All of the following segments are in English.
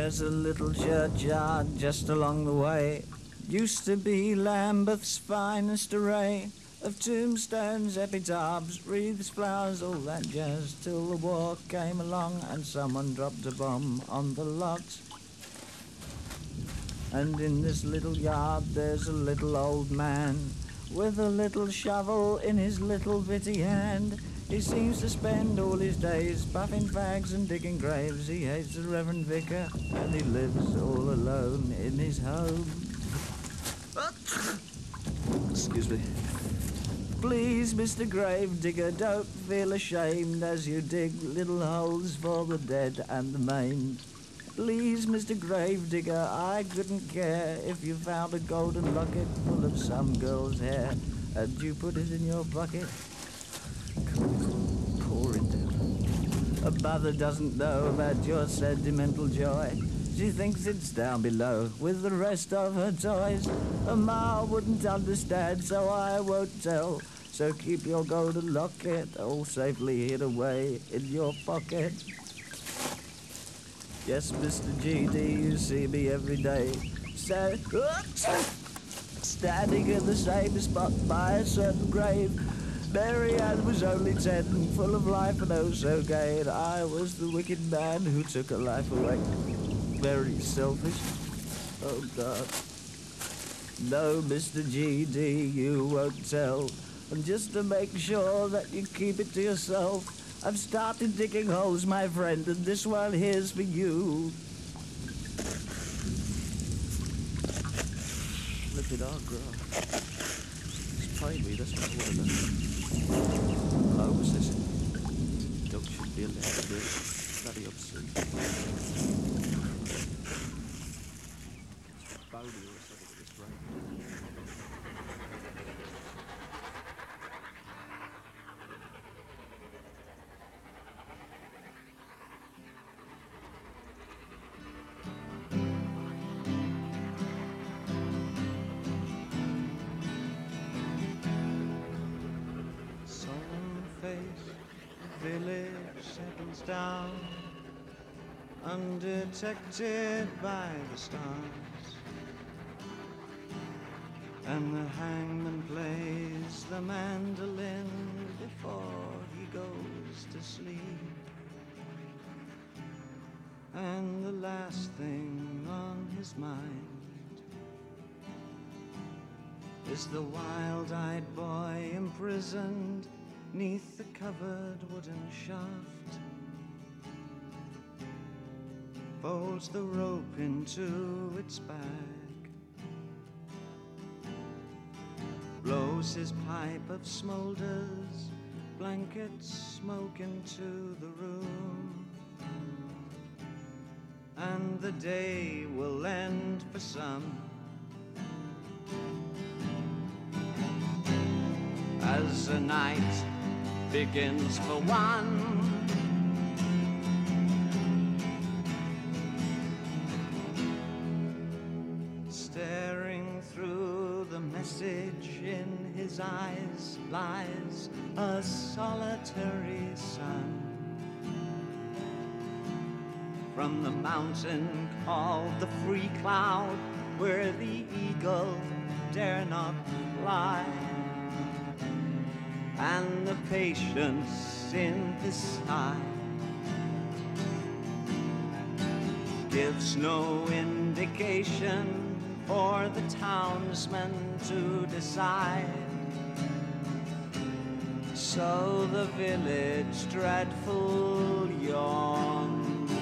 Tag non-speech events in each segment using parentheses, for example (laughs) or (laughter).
There's a little churchyard just along the way. Used to be Lambeth's finest array of tombstones, epitaphs, wreaths, flowers, all that jazz. Till the war came along and someone dropped a bomb on the lot. And in this little yard there's a little old man with a little shovel in his little bitty hand. He seems to spend all his days puffing fags and digging graves. He hates the Reverend Vicar and he lives all alone in his home. Excuse me. Please, Mr. Gravedigger, don't feel ashamed as you dig little holes for the dead and the maimed. Please, Mr. Gravedigger, I couldn't care if you found a golden locket full of some girl's hair and you put it in your bucket. A mother doesn't know about your sentimental joy. She thinks it's down below with the rest of her toys. A ma wouldn't understand, so I won't tell. So keep your golden locket all safely hid away in your pocket. Yes, Mr. GD, you see me every day. Sta- Standing in the same spot by a certain grave. Mary Ann was only ten, full of life and oh so gay, and I was the wicked man who took her life away. Very selfish. Oh God. No, Mr. GD, you won't tell. And just to make sure that you keep it to yourself, I've started digging holes, my friend, and this one here's for you. Look at our girl. It's primary, that's what I. Was this? Dog should be allowed to it. Bloody obscene. Bodie undetected by the stars. And the hangman plays the mandolin before he goes to sleep. And the last thing on his mind is the wild-eyed boy imprisoned neath the covered wooden shaft. Folds the rope into its bag, blows his pipe of smolders, blankets smoke into the room. And the day will end for some as the night begins for one. Eyes lies a solitary sun. From the mountain called the free cloud, where the eagle dare not fly and the patience in the sky gives no indication for the townsmen to decide. So the village dreadful yawns,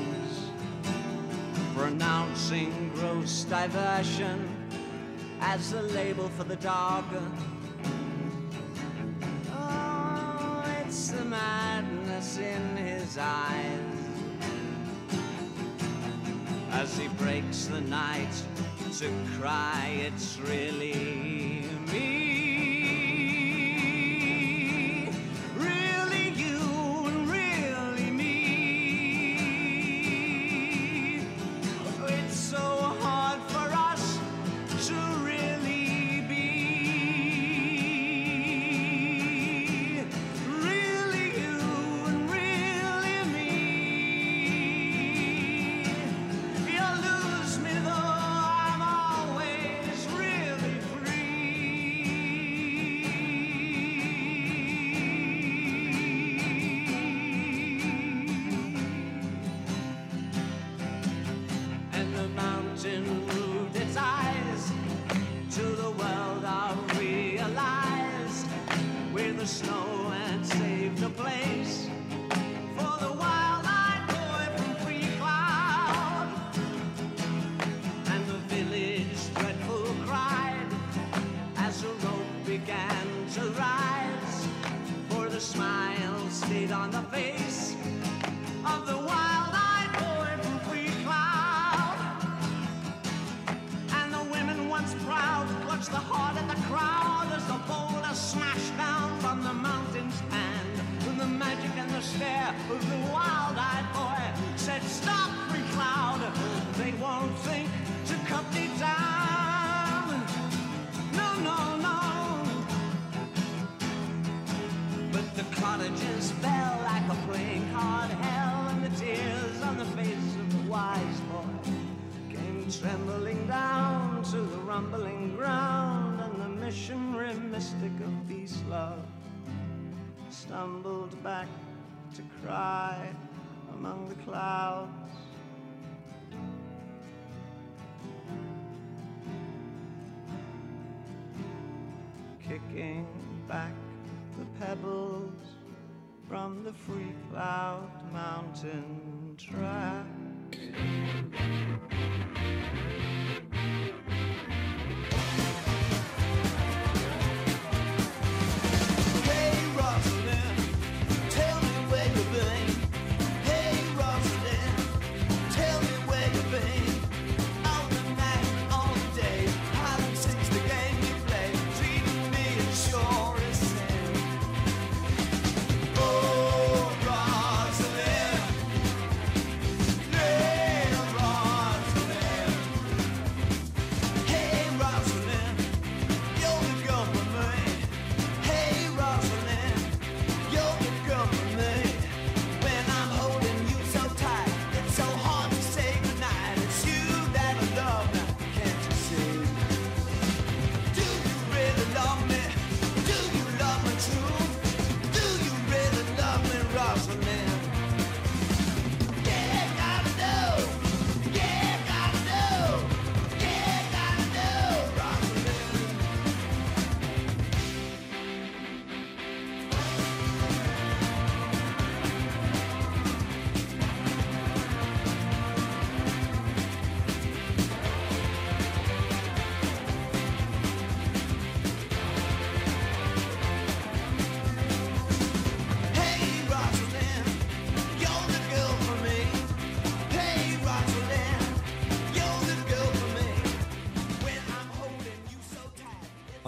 pronouncing gross diversion as the label for the dog. Oh, it's the madness in his eyes as he breaks the night to cry. It's really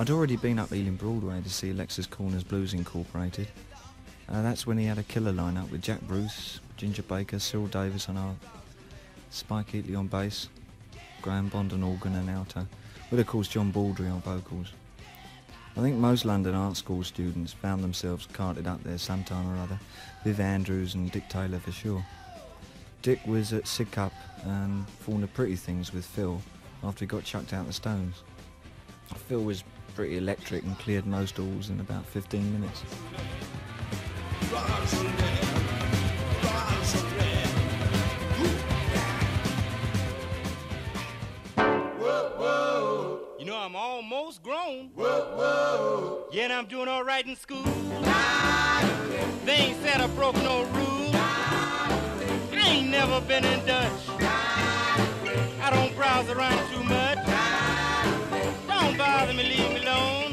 I'd already been up Ealing Broadway to see Alexis Korner's Blues Incorporated. Uh, that's when he had a killer lineup with Jack Bruce, Ginger Baker, Cyril Davies on art, Spike Heatley on bass, Graham Bond on organ and alto, with of course John Baldry on vocals. I think most London art school students found themselves carted up there sometime or other, Viv Andrews and Dick Taylor for sure. Dick was at Sidcup and formed the Pretty Things with Phil after he got chucked out the Stones. Phil was pretty electric and cleared most alls in about 15 minutes. You know, I'm almost grown. Yeah, and I'm doing all right in school. They ain't said I broke no rules. I ain't never been in Dutch. I don't browse around too much bother me, leave me alone.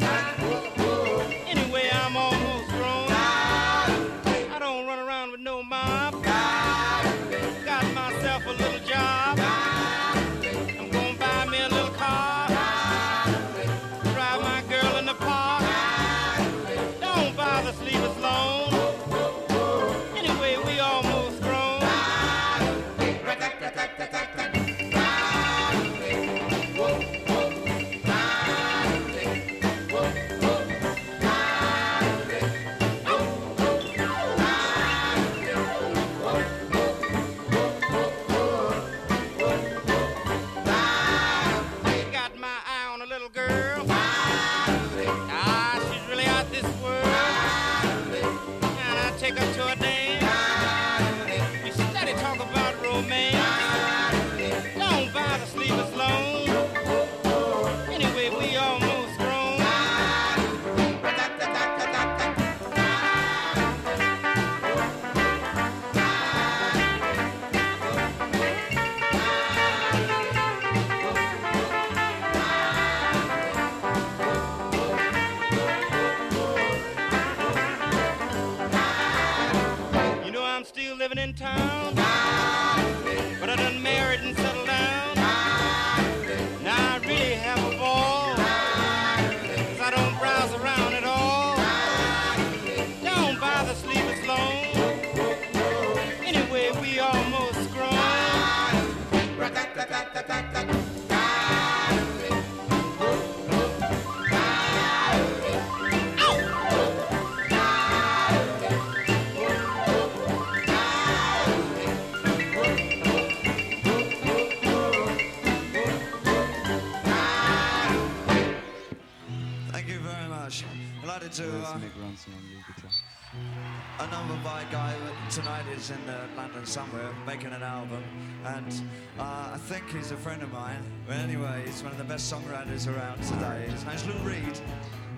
Is in uh, London somewhere making an album, and uh, I think he's a friend of mine. But anyway, he's one of the best songwriters around today. His name's Lou Reed.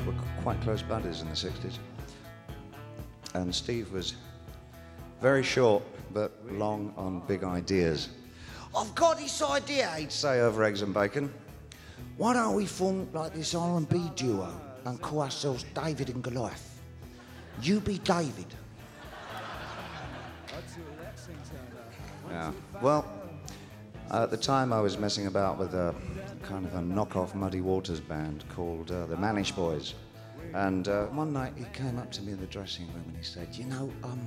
were quite close buddies in the 60s. And Steve was very short but long on big ideas. I've got this idea, he'd say over eggs and bacon. Why don't we form like this R&B duo and call ourselves David and Goliath? You be David. Yeah. Well, at the time I was messing about with a kind of a knockoff Muddy Waters band called uh, the Manish Boys. And uh, one night he came up to me in the dressing room and he said, You know, um,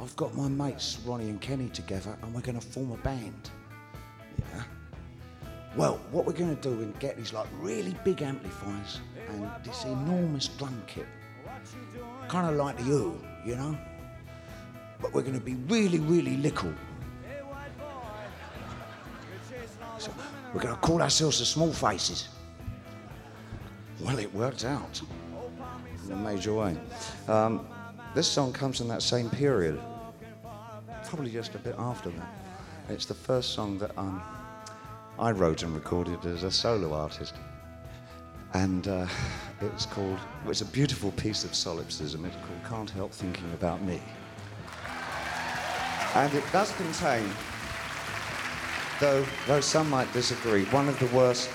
I've got my mates Ronnie and Kenny together and we're going to form a band. Yeah. Well, what we're going to do is get these like really big amplifiers and this enormous drum kit. Kind of like the you know? But we're going to be really, really little. We're going to call ourselves the Small Faces. Well, it worked out in a major way. Um, this song comes in that same period, probably just a bit after that. It's the first song that um, I wrote and recorded as a solo artist. And uh, it's called, well, it's a beautiful piece of solipsism. It's called Can't Help Thinking About Me. And it does contain though, though some might disagree, one of the worst,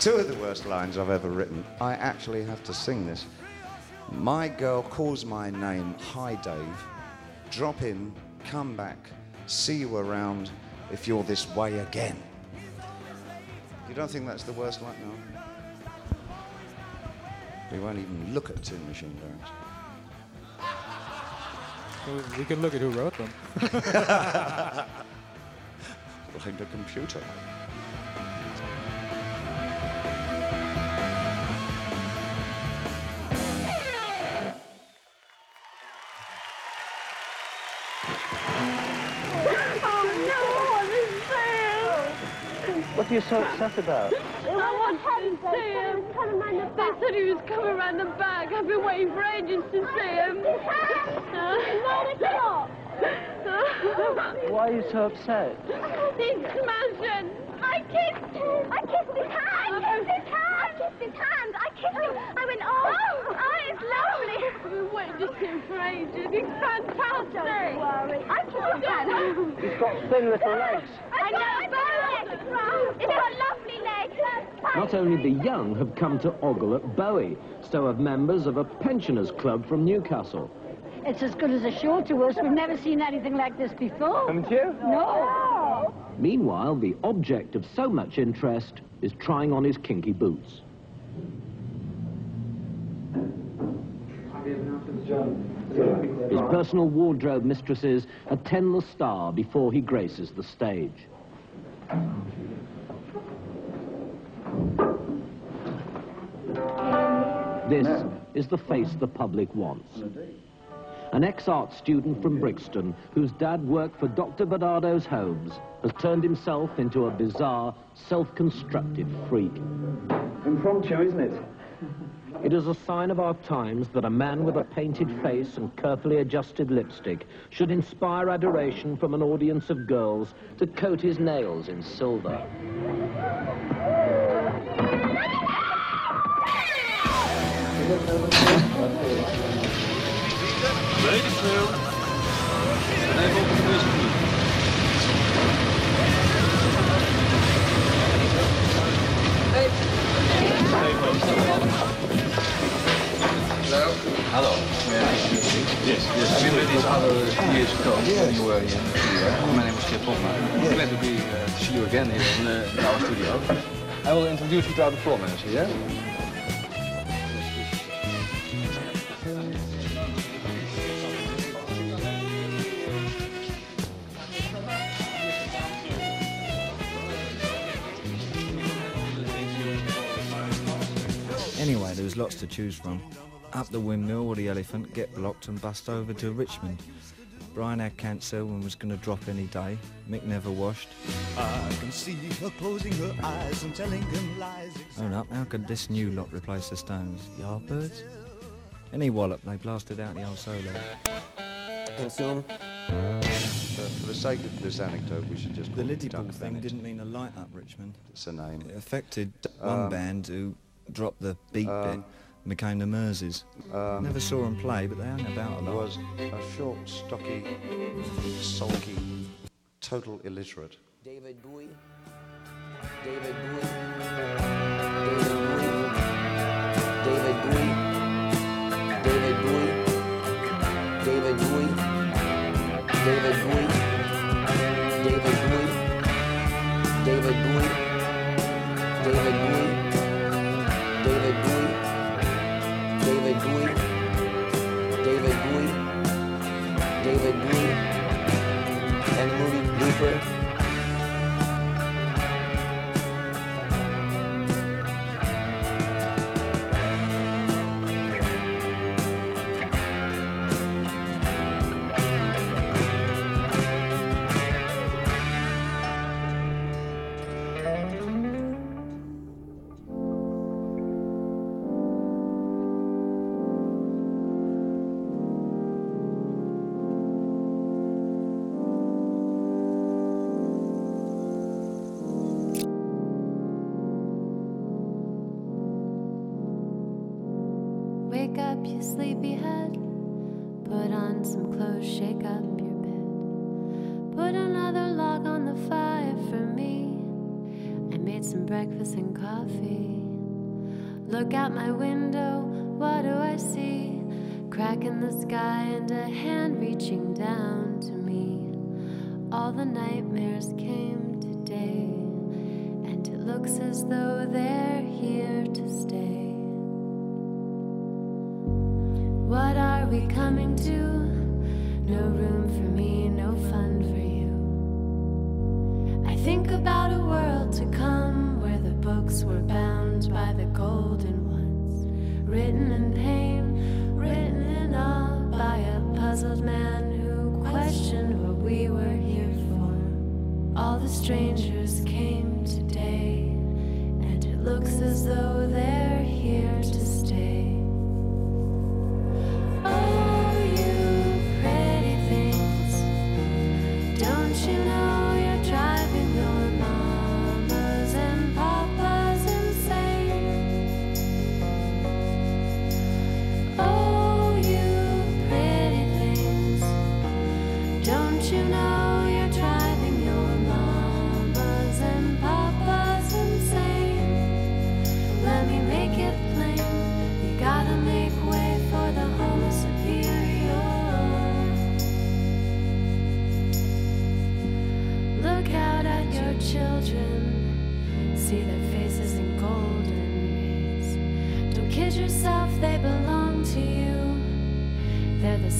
two of the worst lines I've ever written. I actually have to sing this. My girl calls my name, hi Dave. Drop in, come back, see you around if you're this way again. You don't think that's the worst line? No. We won't even look at Tin Machine. We- We can look at who wrote them. (laughs) Like the computer. What are you so upset about? I wanted to see him. They said he was coming around the back. I've been waiting for ages to see him. Why are you so upset? He's smashing. I kissed him. I kissed his hand. I kissed his hand. I kissed his hand. I kissed him. I went, oh, oh, it's lovely. I've been waiting him for ages. He's fantastic. Don't worry. I kissed his hand. He's got thin little legs. I know, but it's got lovely legs. Not only the young have come to ogle at Bowie, so have members of a pensioners club from Newcastle. It's as good as a show to us. We've never seen anything like this before. Haven't you? No. Meanwhile, the object of so much interest is trying on his kinky boots. His personal wardrobe mistresses attend the star before he graces the stage. This is the face the public wants. An ex-art student from Brixton, whose dad worked for Dr. Barnardo's Homes, has turned himself into a bizarre, self-constructed freak. Impromptu, isn't it? It is a sign of our times that a man with a painted face and carefully adjusted lipstick should inspire adoration from an audience of girls to coat his nails in silver. Hello. Yes, yes. I've been with these other years ago when you were. Yeah. My name was Kip Hofman. Glad to be uh, to see you again here in, uh, in our studio. I will introduce you to our floor manager, yeah? Anyway, there was lots to choose from. Up the windmill or the elephant, get blocked and bust over to Richmond. Brian had cancer and was going to drop any day. Mick never washed. I can see her closing her eyes and telling him lies. Hold up, how could this new lot replace the Stones? Yardbirds? Any wallop, they blasted out the old solo. Consume. For the sake of this anecdote, we should just The call it Liddy Duck Ball thing didn't mean a light up, Richmond. It's a name. It affected one Um, band who dropped the beat bit um, and became the Merseys. Um, Never saw them play, but they hung about a lot. was a short, stocky, sulky, total illiterate. David Bowie. David Bowie. David Bowie. David Bowie. David Bowie. David Bowie. David Bowie. Some clothes, shake up your bed. Put another log on the fire for me. I made some breakfast and coffee. Look out my window, what do I see? Crack in the sky and a hand reaching down to me. All the nightmares came today, and it looks as though they're here to stay. What are we coming to? No room for me, no fun for you. I think about a world to come where the books were bound by the golden ones, written in pain,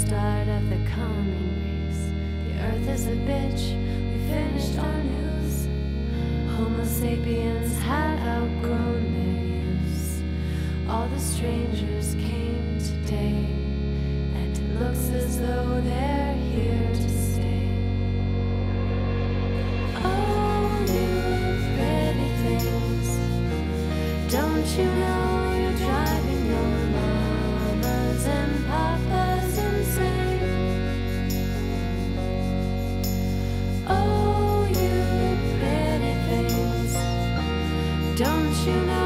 start of the coming race. The earth is a bitch. We finished our news. Homo sapiens had outgrown their use. All the strangers came today, and it looks as though they're here to stay. Oh, you pretty things. Don't you know Don't you know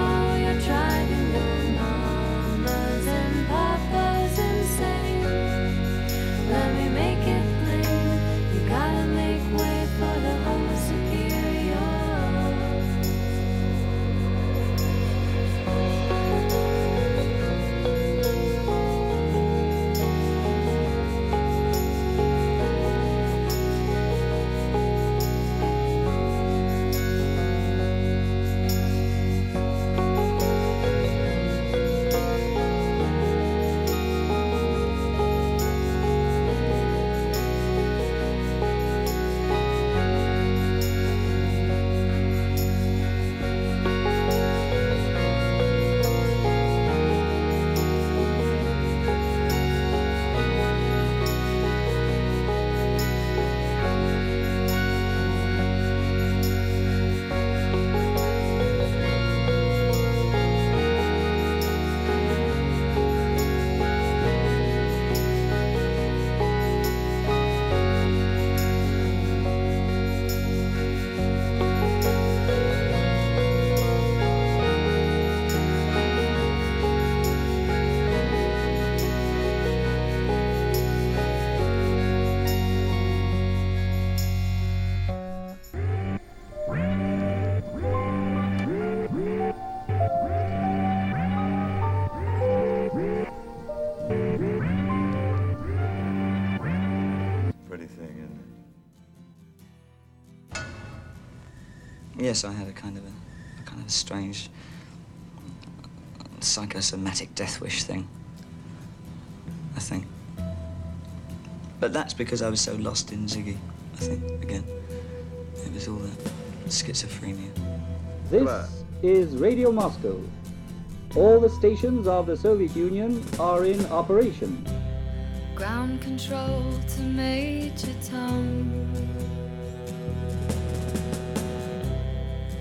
yes, I had a kind of a, a kind of a strange psychosomatic death wish thing. I think. But that's because I was so lost in Ziggy. I think again, it was all that schizophrenia. This is Radio Moscow. All the stations of the Soviet Union are in operation. Ground control to Major Tom.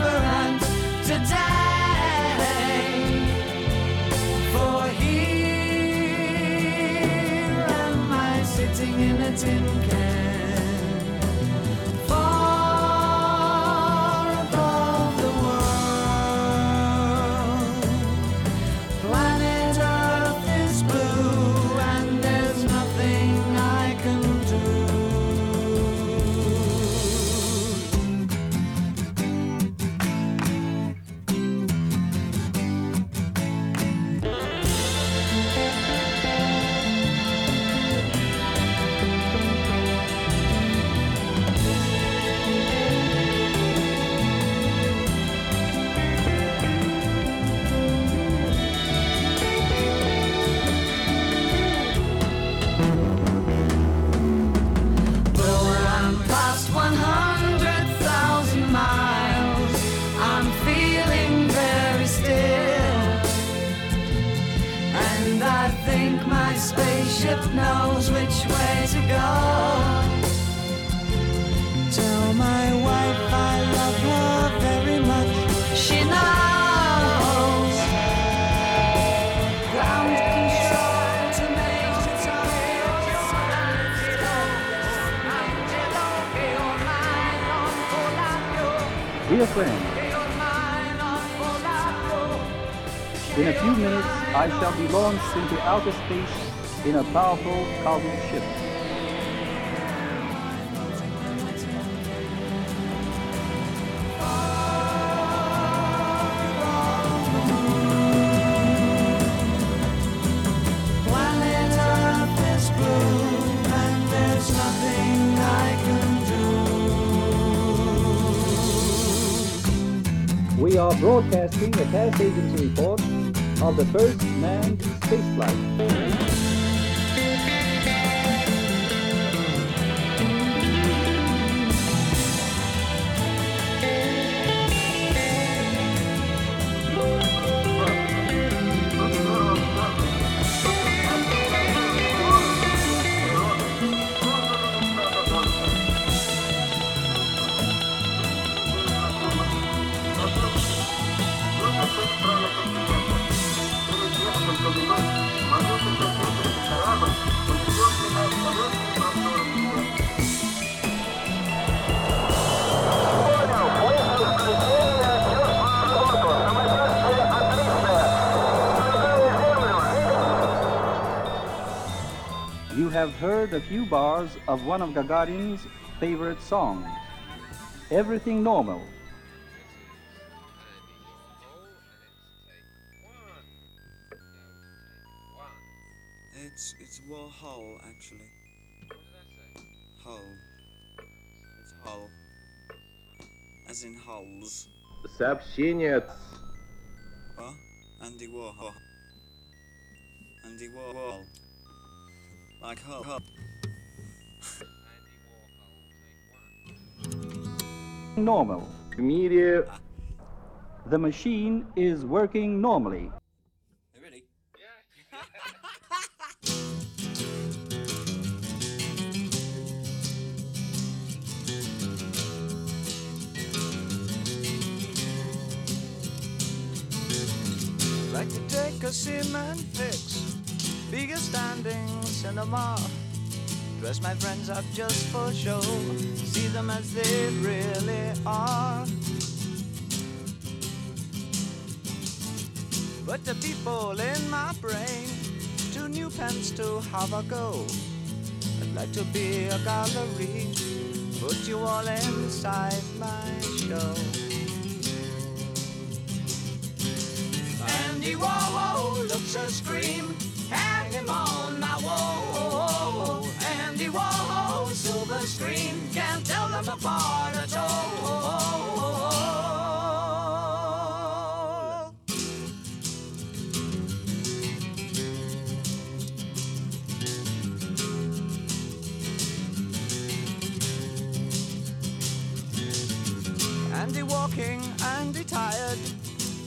Different today. For here am I sitting in a tin can. Spaceship knows which way to go. Tell my wife I love her very much. She knows. Ground control to Major Dear friend, in a few minutes I shall be launched into outer space in a powerful cargo ship. We are broadcasting a test agency report of the first manned spaceflight. have heard a few bars of one of Gagarin's favorite songs, Everything Normal. It's, it's Warhol, actually. Hull. It's. As in hulls. Сообщение Andy Warhol. Andy Warhol. Like her. her. normal. Media. The machine is working normally. Like to take a cement fix bigger standing cinema. Dress my friends up just for show, see them as they really are. But the people in my brain, two new pens to have a go. I'd like to be a gallery, put you all inside my show. Andy Warhol looks a scream, hang him on my wall. Andy Warhol, silver screen, can't tell them apart at all. Andy walking, Andy tired,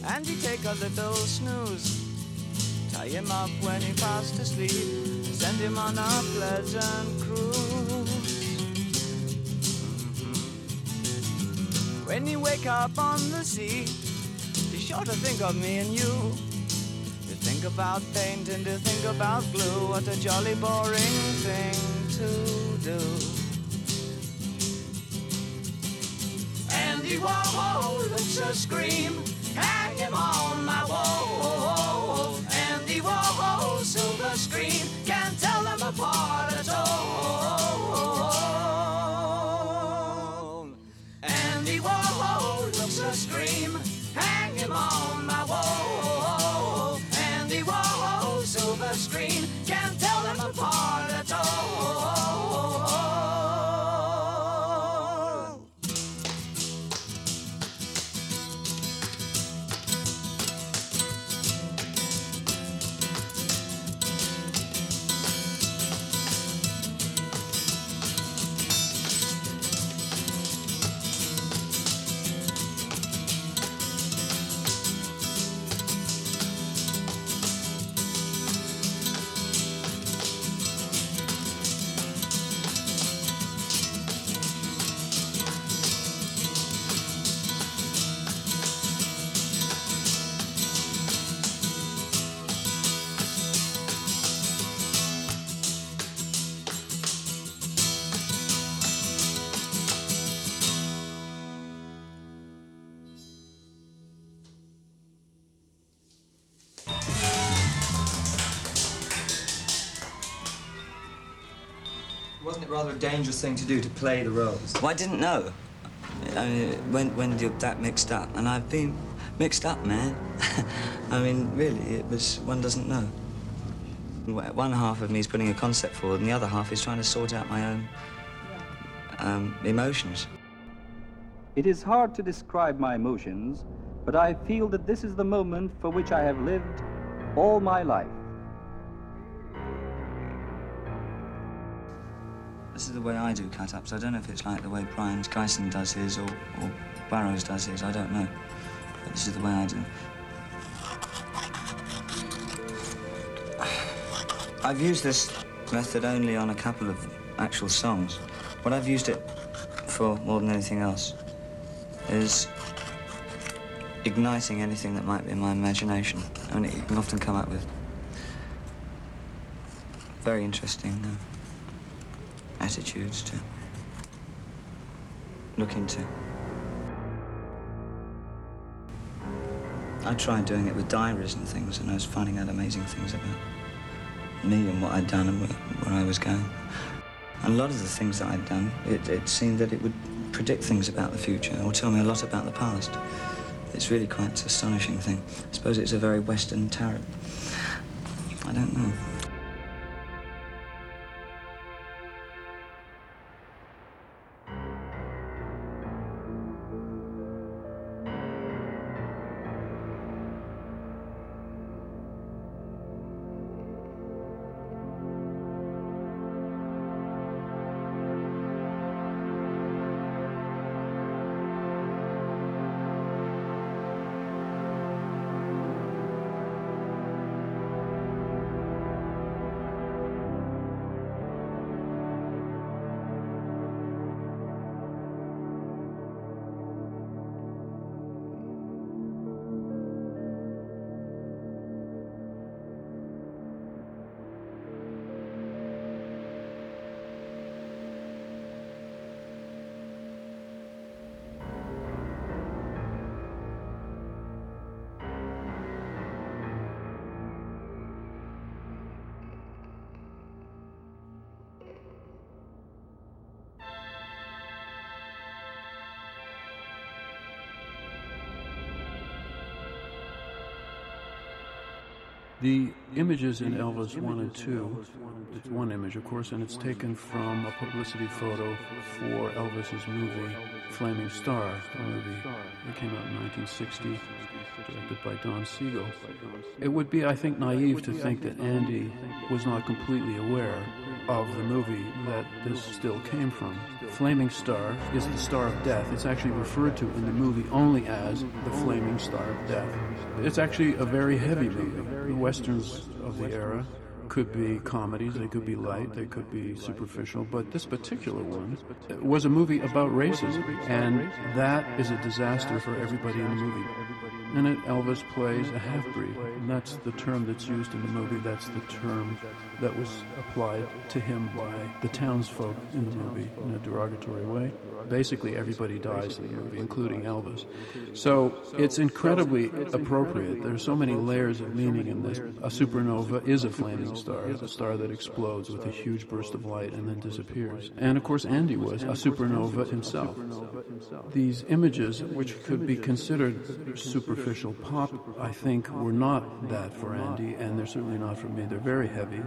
Andy take a little snooze. Tie him up when he fast asleep, send him on a pleasant cruise. When you wake up on the sea, be sure to think of me and you. To think about paint and to think about glue, what a jolly boring thing to do. Andy Warhol a scream, hang him on my wall. Rather a dangerous thing to do to play the roles? Well, I didn't know. I mean, when when you're that mixed up, and I've been mixed up, man. (laughs) I mean, really, it was one doesn't know. One half of me is putting a concept forward, and the other half is trying to sort out my own um, emotions. It is hard to describe my emotions, but I feel that this is the moment for which I have lived all my life. This is the way I do cut-ups. I don't know if it's like the way Brion Gysin does his or, or Burroughs does his. I don't know. But this is the way I do. I've used this method only on a couple of actual songs. What I've used it for more than anything else is igniting anything that might be in my imagination. I mean, can often come up with very interesting uh, attitudes to look into. I tried doing it with diaries and things, and I was finding out amazing things about me and what I'd done and where, I was going. And a lot of the things that I'd done, it, it seemed that it would predict things about the future or tell me a lot about the past. It's really quite an astonishing thing. I suppose it's a very Western tarot. I don't know. The images in Elvis 1 and 2, it's one image, of course, and it's taken from a publicity photo for Elvis's movie Flaming Star, the movie that came out in 1960, directed by Don Siegel. It would be, I think, naive to think that Andy was not completely aware of the movie that this still came from. Flaming Star is the Star of Death. It's actually referred to in the movie only as the Flaming Star of Death. It's actually a very heavy movie. Westerns of the era could be comedies, they could be light, they could be superficial, but this particular one uh, was a movie about racism, and that is a disaster for everybody in the movie. In it, Elvis plays a half breed, and that's the term that's used in the movie. That's the term that was applied to him by the townsfolk in the movie in a derogatory way. Basically, everybody dies in the movie, including Elvis. So it's incredibly appropriate. There are so many layers of meaning in this. A supernova is a flaming star, a star that explodes with a huge burst of light and then disappears. And of course, Andy was a supernova himself. These images, which could be considered superficial pop, I think were not that for Andy, and they're certainly not for me. They're very heavy.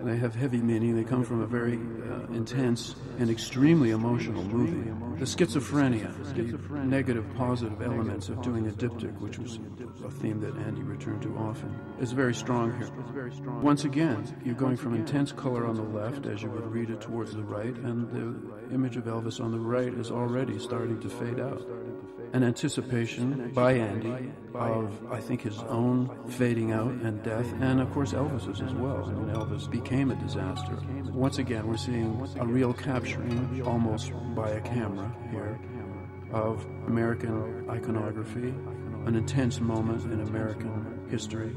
They have heavy meaning. They come from a very uh, intense and extremely emotional movie. The schizophrenia, the negative positive elements of doing a diptych, which was a theme that Andy returned to often, is very strong here. Once again, you're going from intense color on the left as you would read it towards the right, and the image of Elvis on the right is already starting to fade out. An anticipation by Andy of, I think, his own fading out and death, and of course Elvis's as well. I mean, Elvis became a disaster. Once again, we're seeing a real capturing, almost by a camera here, of American iconography, an intense moment in American history.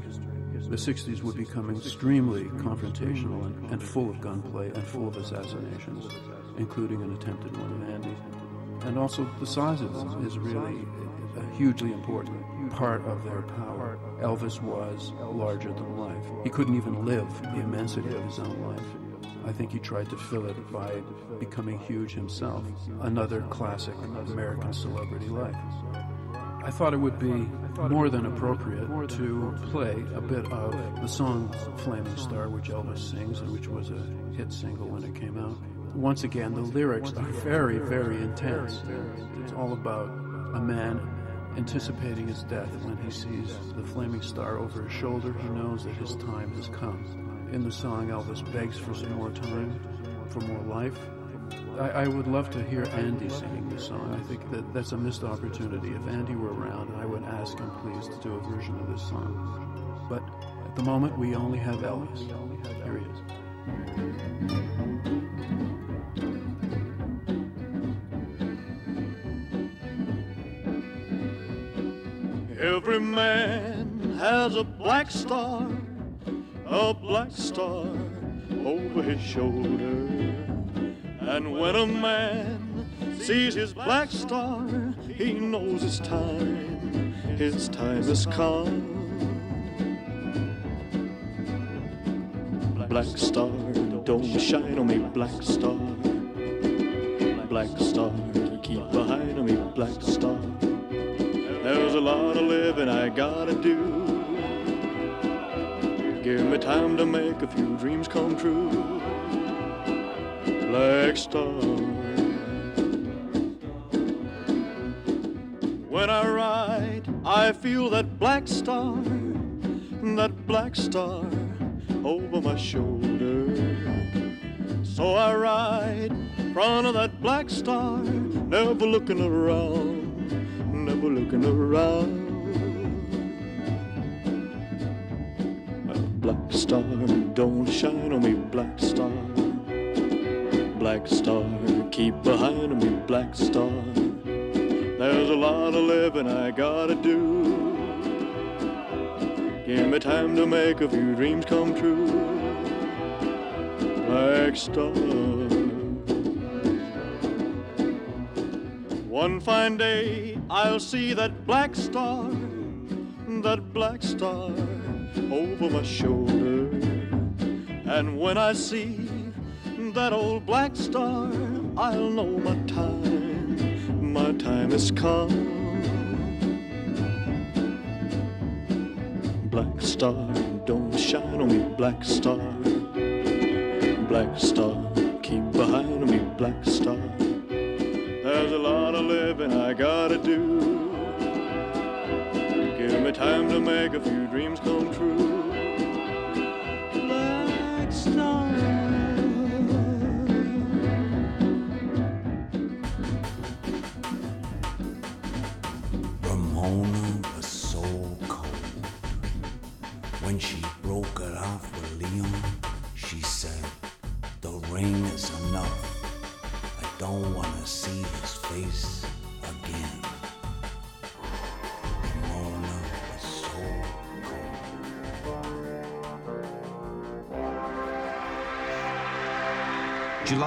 The 60s would become extremely confrontational and, and full of gunplay and full of assassinations, including an attempted one of Andy. And also, the size of them is really a hugely important part of their power. Elvis was larger than life. He couldn't even live the immensity of his own life. I think he tried to fill it by becoming huge himself. Another classic American celebrity life. I thought it would be more than appropriate to play a bit of the song Flaming Star, which Elvis sings and which was a hit single when it came out. Once again, the lyrics are very, very intense. It's all about a man anticipating his death when he sees the flaming star over his shoulder. He knows that his time has come. In the song, Elvis begs for some more time, for more life. I, I would love to hear Andy singing this song. I think that that's a missed opportunity. If Andy were around, I would ask him please to do a version of this song. But at the moment, we only have Elvis. Here he is. Every man has a black star, a black star over his shoulder. And when a man sees his black star, he knows it's time, his time has come. Black star, don't shine on me, black star. Black star, keep behind me, black star. There's a lot of living I gotta do. Give me time to make a few dreams come true. Black star. When I ride, I feel that black star, that black star over my shoulder. So I ride in front of that black star, never looking around looking around. Black star, don't shine on me, black star. Black star, keep behind me, black star. There's a lot of living I gotta do. Give me time to make a few dreams come true. Black star. One fine day I'll see that black star, that black star over my shoulder. And when I see that old black star, I'll know my time, my time has come. Black star, don't shine on me, black star. Black star, keep behind me, black star. There's a lot of living I gotta do. Give me time to make a few dreams come true.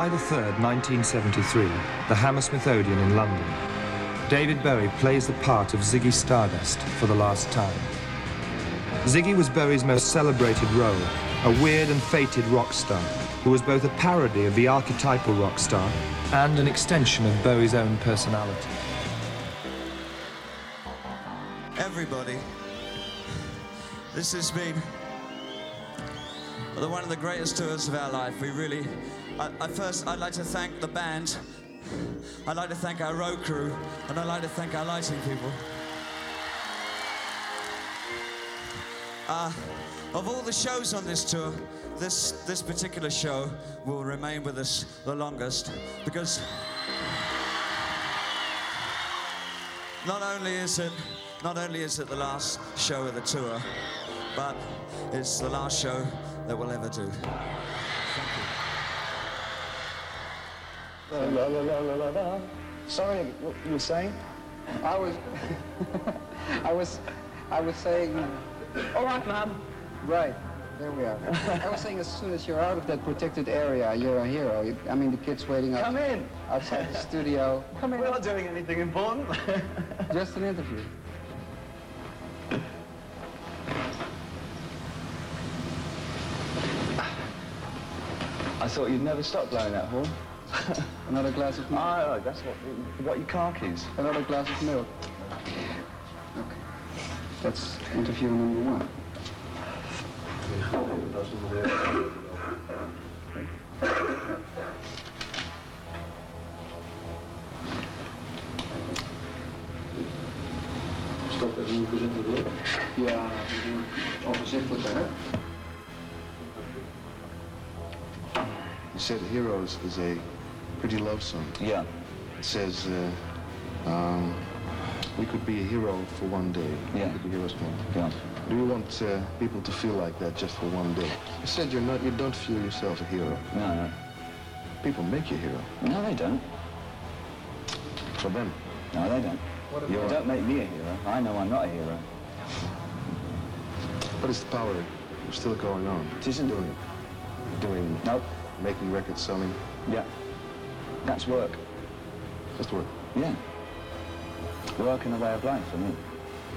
July the 3rd, 1973, the Hammersmith Odeon in London. David Bowie plays the part of Ziggy Stardust for the last time. Ziggy was Bowie's most celebrated role, a weird and fated rock star who was both a parody of the archetypal rock star and an extension of Bowie's own personality. Everybody, this has been one of the greatest tours of our life. We really, I, I first, I'd like to thank the band. I'd like to thank our road crew, and I'd like to thank our lighting people. Uh, of all the shows on this tour, this this particular show will remain with us the longest because not only is it not only is it the last show of the tour, but it's the last show that we'll ever do. La, la, la, la, la, la, la. Sorry, what you were saying? I was, (laughs) I was, I was saying, all right, ma'am. Right, there we are. I was saying as soon as you're out of that protected area, you're a hero. You, I mean, the kids waiting up Come in. outside the studio. Come in. We're not doing anything important. (laughs) Just an interview. I thought you'd never stop blowing that horn. (laughs) Another glass of milk. Ah, that's what, what your car keys. Another glass of milk. Okay. That's interview number one. Stop even hoe voorzitter door. Ja, overzichtelijk, hè? You said Heroes is a pretty love song. Yeah. It says, uh, um, we could be a hero for one day. Yeah. We could be heroes for one Yeah. Do you want uh, people to feel like that just for one day? You said you're not, you don't feel yourself a hero. No, no. People make you a hero. No, they don't. For them. No, they don't. What You don't make me a hero. I know I'm not a hero. What is the power We're still going on? It isn't. Doing, doing, Nope. making records, selling, Yeah. That's work. just work. Yeah. Work in a way of life for me.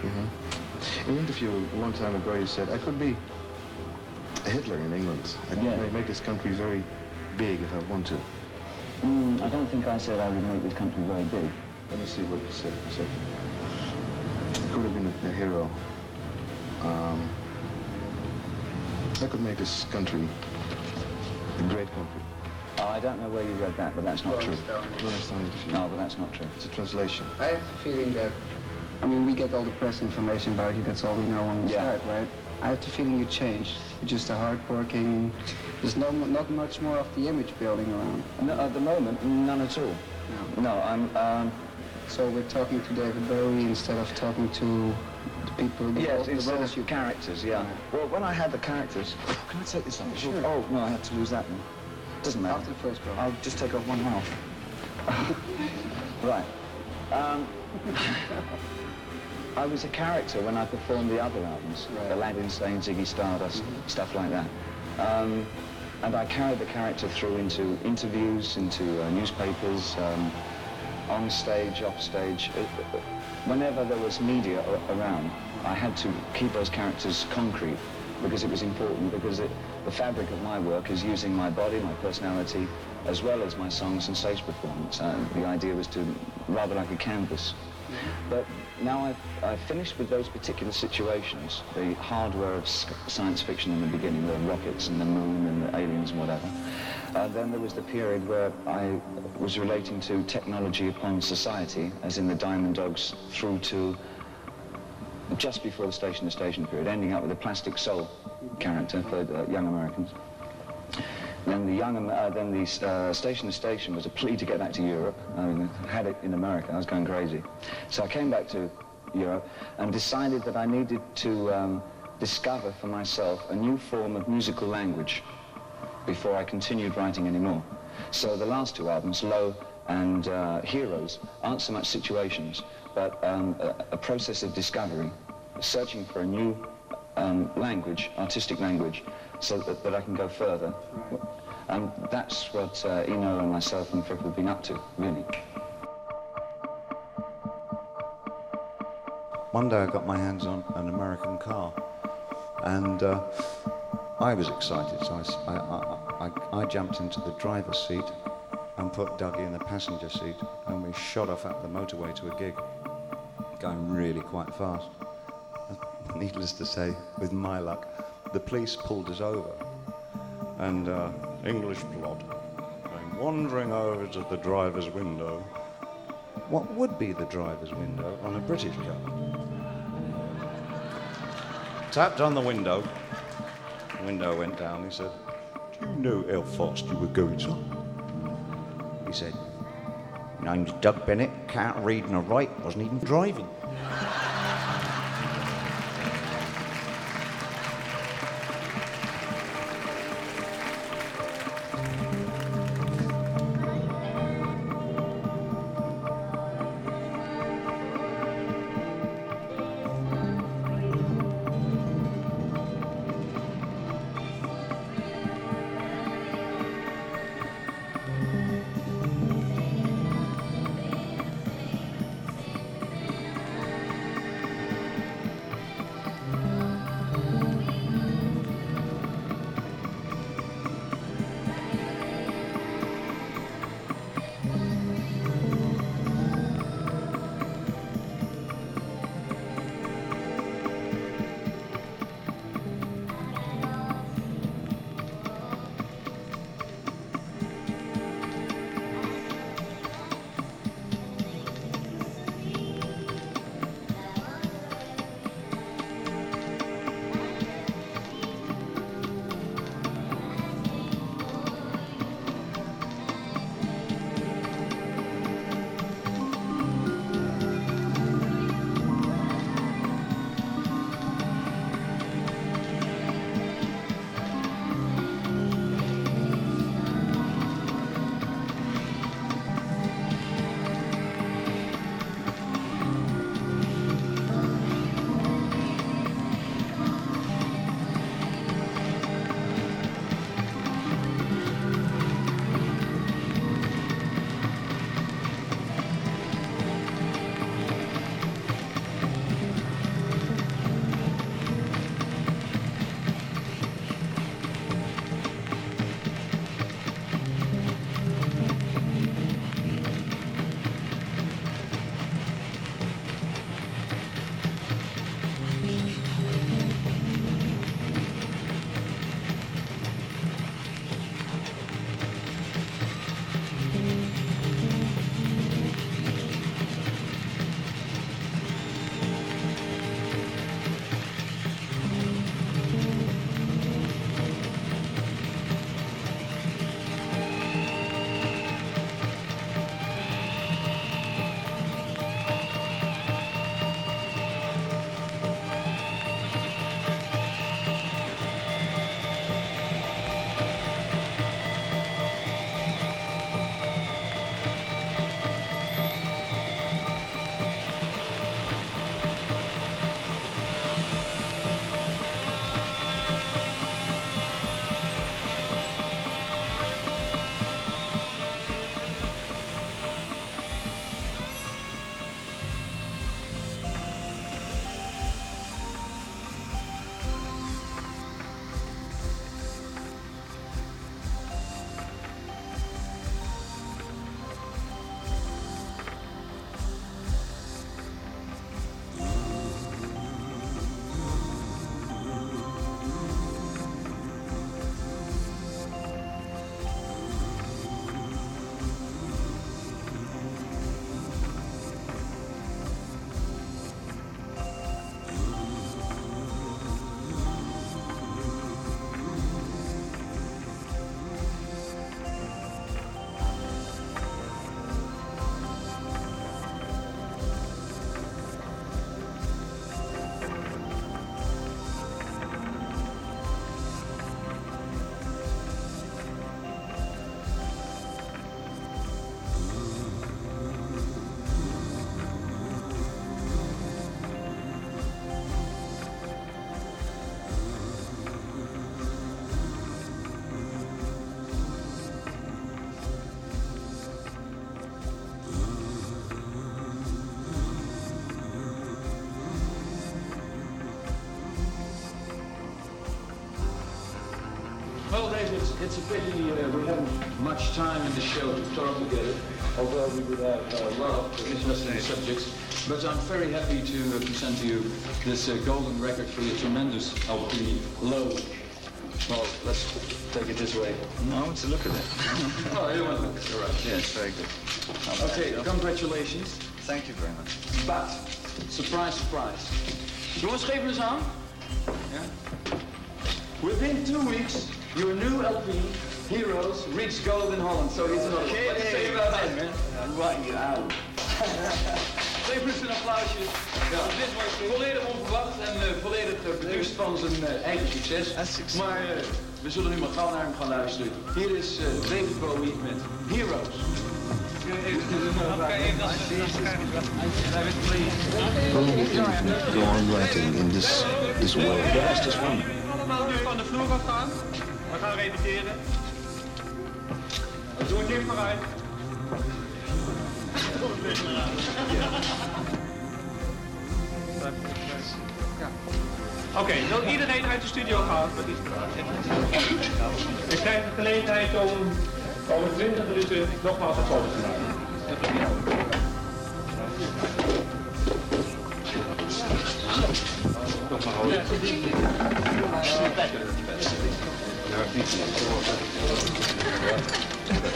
hmm In an interview a long time ago, you said, I could be a Hitler in England. I could Yeah. make this country very big if I want to. Mm, I don't think I said I would make this country very big. Let me see what you said. You said, I could have been a, a hero. Um, I could make this country a great country. I don't know where you read that, but that's not true. Rolling Stone interview. No, but that's not true. It's a translation. I have the feeling that, I mean, we get all the press information about you. That's all we know on the Yeah. start, right? I have the feeling you changed. You're just a hardworking. There's no, not much more of the image building around. No, at the moment, none at all. No, I'm. Um, So we're talking to David Bowie instead of talking to the people. The yes, the instead roles of characters, yeah. Well, when I had the characters, can I take this off? Sure. Oh no, I had to lose that one. Doesn't matter. After the first row. I'll just take off one half. (laughs) right. Um, (laughs) I was a character when I performed the other albums, Aladdin Sane, Ziggy Stardust, stuff like that. Um, and I carried the character through into interviews, into uh, newspapers, um, on stage, off stage. Uh, uh, Whenever there was media around, I had to keep those characters concrete because it was important because it, the fabric of my work is using my body, my personality, as well as my songs and stage performance. The idea was to, rather like a canvas, But now I've, I've finished with those particular situations, the hardware of science fiction in the beginning, the rockets and the moon and the aliens and whatever. Uh, then there was the period where I was relating to technology upon society, as in the Diamond Dogs, through to just before the Station to Station period, ending up with a Plastic Soul character for uh, young Americans. Then the young, uh, then the uh, Station to Station was a plea to get back to Europe. I mean, I had it in America. I was going crazy, so I came back to Europe and decided that I needed to um, discover for myself a new form of musical language before I continued writing anymore. So the last two albums, Low and uh, Heroes, aren't so much situations, but um, a, a process of discovery, searching for a new um, language, artistic language, so that, that I can go further. And that's what uh, Eno and myself and Fripp have been up to, really. One day I got my hands on an American car, and uh, I was excited, so I jumped into the driver's seat and put Dougie in the passenger seat, and we shot off up the motorway to a gig, going really quite fast. Needless to say, with my luck, the police pulled us over, and uh, English plod came wandering over to the driver's window. What would be the driver's window on a British car? Tapped on the window. The window went down. He said, Do you know how fast you were going, sir? He said, Name's Doug Bennett, can't read nor write, wasn't even driving. It's a pity uh, we haven't much time in the show to talk together, although we would have uh, a lot of interesting subjects. But I'm very happy to uh, present to you this uh, golden record for your tremendous LP, Low. Well, let's take it this way. No, I want to look at it. (laughs) oh, you want to look at it, right. Yeah, it's very good. Okay, congratulations. Thank you very much. But, surprise, surprise. Jongens, geef eens aan. Ja? Within two weeks, your new LP, Heroes, reached gold in Holland. So here's another one. What do you say about that, man? I'm Right you out. Geef eens een applausje. Ja, dit was volledig onverwacht en uh, volledig uh, beduust van zijn uh, eigen succes. Maar uh, we zullen nu maar gauw naar hem gaan luisteren. Hier is uh, David Bowie met Heroes. Go on writing in this this world. That's just one. Allemaal nu van de vloer afgaan. We gaan repeteren. Doe het licht maar uit. Oké, wil iedereen uit de studio gaan? Het? Ik krijg de gelegenheid om over 20 minuten nogmaals het foto te maken.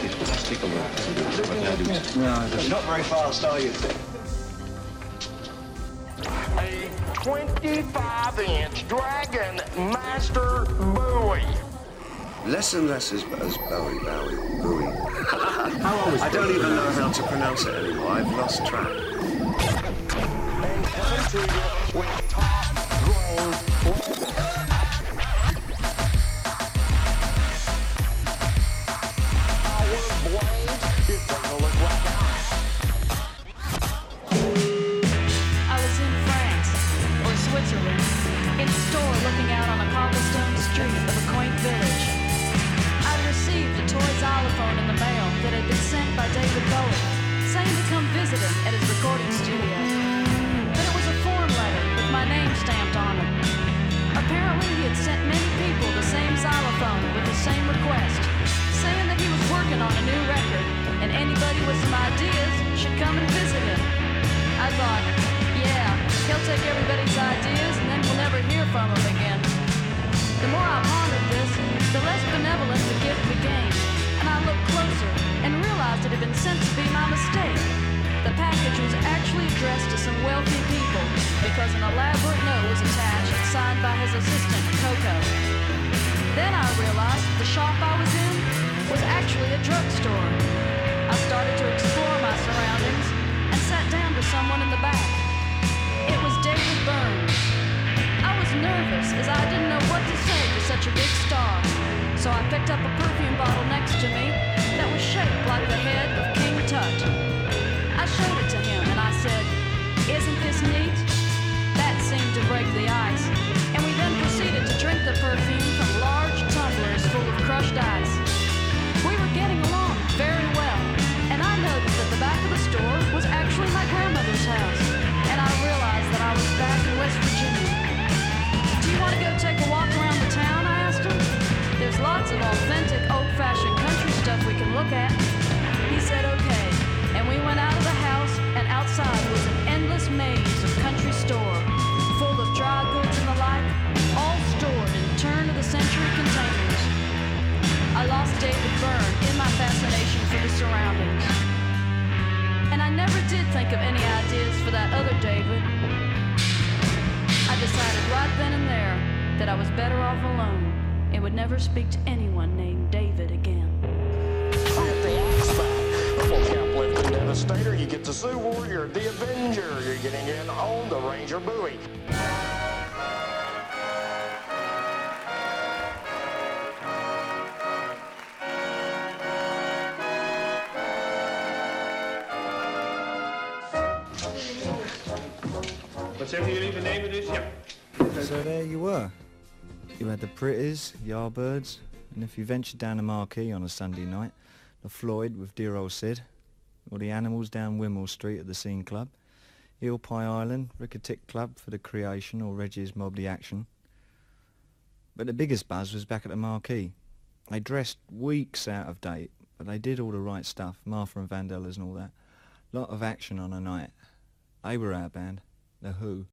Is hartstikke leuk. Wat jij doet. Not very fast, are you? A 25-inch Dragon Master Bowie. Less and less as, as Bowie, Bowie, Bowie. (laughs) I don't even know how to pronounce it anymore. I've lost track. It had been sent to be my mistake. The package was actually addressed to some wealthy people because an elaborate note was attached and signed by his assistant, Coco. Then I realized that the shop I was in was actually a drugstore. I started to explore my surroundings and sat down to someone in the back. It was David Byrne. I was nervous as I didn't know what to say to such a big star. So I picked up a perfume bottle next to me that was shaped like the head of King Tut. I showed it to him and I said, Isn't this neat? That seemed to break the ice. And we then proceeded to drink the perfume from large tumblers full of crushed ice. We were getting along very well, and I noticed that the back of the store was actually my grandmother's house, and I realized that I was back in West Virginia. Do you want to go take a walk lots of authentic, old-fashioned country stuff we can look at. He said okay, and we went out of the house, and outside was an endless maze of country store, full of dry goods and the like, all stored in turn-of-the-century containers. I lost David Byrne in my fascination for the surroundings. And I never did think of any ideas for that other David. I decided right then and there that I was better off alone and would never speak to anyone named David again. At the Axeback, the full cap devastator, you get the Sioux Warrior, the Avenger. You're getting in on the Ranger Bowie. Wat zeggen jullie? We nemen dus? Ja. So there you were. You had the Pretties, Yardbirds, and if you ventured down the Marquee on a Sunday night, the Floyd with dear old Sid, or the Animals down Windmill Street at the Scene Club, Eel Pie Island, Ricky Tick Club for the Creation or Reggie's Mob the Action. But the biggest buzz was back at the Marquee, They dressed weeks out of date, but they did all the right stuff. Martha and Vandellas and all that. Lot of action on a night. They were our band, The Who.